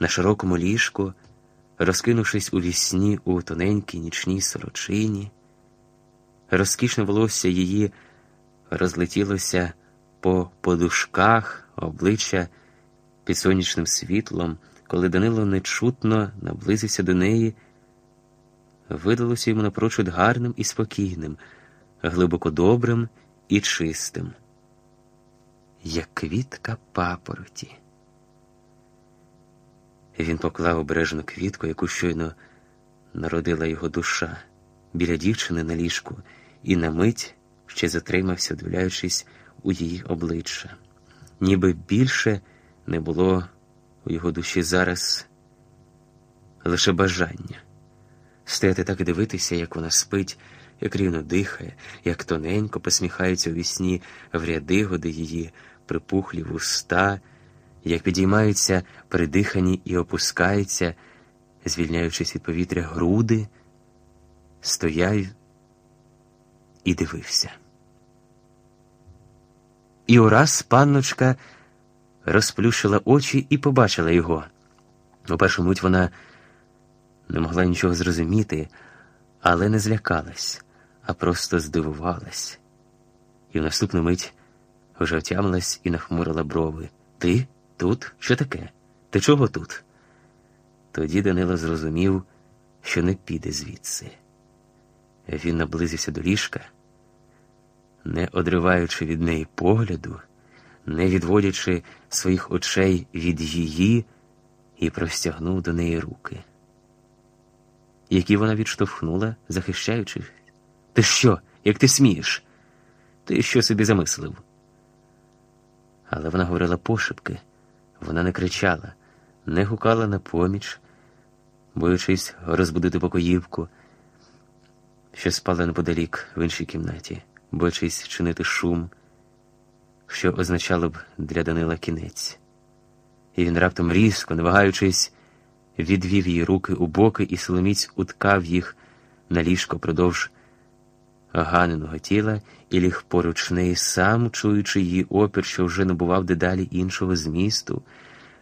на широкому ліжку, розкинувшись у вісні у тоненькій нічній сорочині, розкішне волосся її розлетілося по подушках обличчя під сонячним світлом, коли Данило нечутно наблизився до неї, видалося йому напрочуд гарним і спокійним, глибоко добрим і чистим, як квітка папороті. Він поклав обережну квітку, яку щойно народила його душа біля дівчини на ліжку, і на мить ще затримався, дивляючись у її обличчя. Ніби більше не було у його душі зараз лише бажання стояти так і дивитися, як вона спить, як рівно дихає, як тоненько посміхається у вісні в ряди годи її припухлі вуста, як підіймаються придихані і опускаються, звільняючись від повітря груди, стояв і дивився. І ураз панночка розплющила очі і побачила його. У першу мить вона не могла нічого зрозуміти, але не злякалась, а просто здивувалась. І в наступну мить вже отямилась і нахмурила брови. Ти тут? Що таке? Ти чого тут? Тоді Данило зрозумів, що не піде звідси. Він наблизився до ліжка, не одриваючи від неї погляду, не відводячи своїх очей від її, і простягнув до неї руки, які вона відштовхнула, захищаючись. Ти що, як ти смієш? Ти що собі замислив? Але вона говорила пошепки, вона не кричала, не гукала на поміч, боючись розбудити покоївку, що спала неподалік в іншій кімнаті, боючись чинити шум, що означало б для Данила кінець. І він раптом різко, не вагаючись, відвів її руки у боки і соломіць уткав їх на ліжко продовж ганеного тіла і ліг поруч неї сам, чуючи її опір, що вже набував дедалі іншого змісту,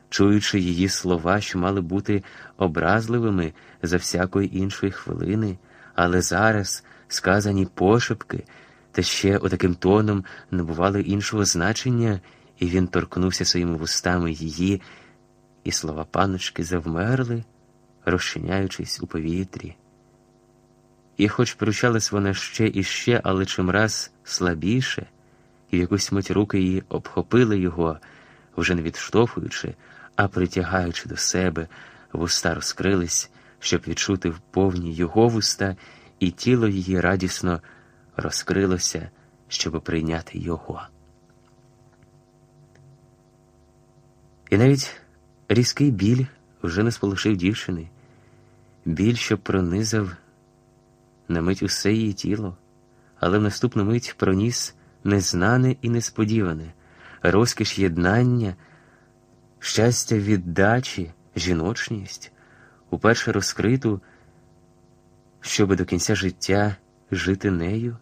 чуючи її слова, що мали бути образливими за всякої іншої хвилини, але зараз сказані пошепки, та ще отаким тоном набували іншого значення, і він торкнувся своїми вустами її, і слова паночки завмерли, розчиняючись у повітрі. І хоч пручалась вона ще і ще, але чимраз слабіше, і в якусь мить руки її обхопили його, вже не відштовхуючи, а притягаючи до себе, вуста розкрились, щоб відчути в повні його вуста, і тіло її радісно розкрилося, щоб прийняти його. І навіть різкий біль вже не сполошив дівчини, біль, що пронизав на мить усе її тіло, але в наступну мить проніс незнане і несподіване, розкіш єднання, щастя віддачі, жіночність, уперше розкриту, щоби до кінця життя жити нею.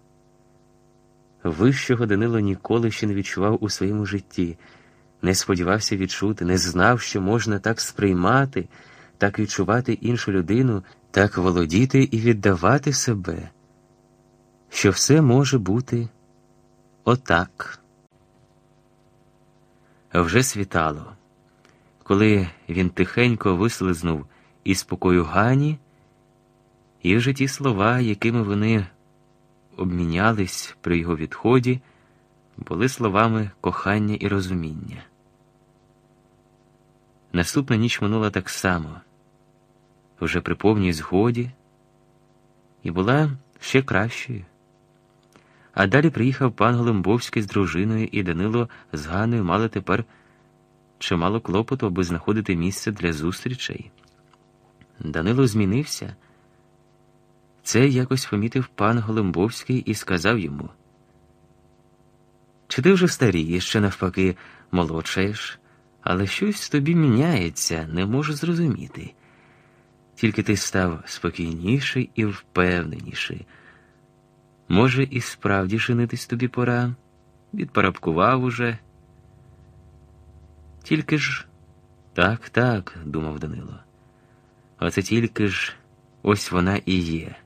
Вищого Данило ніколи ще не відчував у своєму житті, не сподівався відчути, не знав, що можна так сприймати, так відчувати іншу людину так володіти і віддавати себе, що все може бути отак. Вже світало, коли він тихенько вислизнув із покою Гані, і вже ті слова, якими вони обмінялись при його відході, були словами кохання і розуміння. Наступна ніч минула так само вже при повній згоді, і була ще кращою. А далі приїхав пан Голембовський з дружиною, і Данило з Ганою мали тепер чимало клопоту, аби знаходити місце для зустрічей. Данило змінився. Це якось помітив пан Голембовський і сказав йому: Чи ти вже старієш, ще навпаки молодшаєш, але щось тобі міняється, не можу зрозуміти. Тільки ти став спокійніший і впевненіший. Може, і справді женитись тобі пора, відпарабкував уже. Тільки ж Так, так, думав Данило. Оце тільки ж ось вона і є.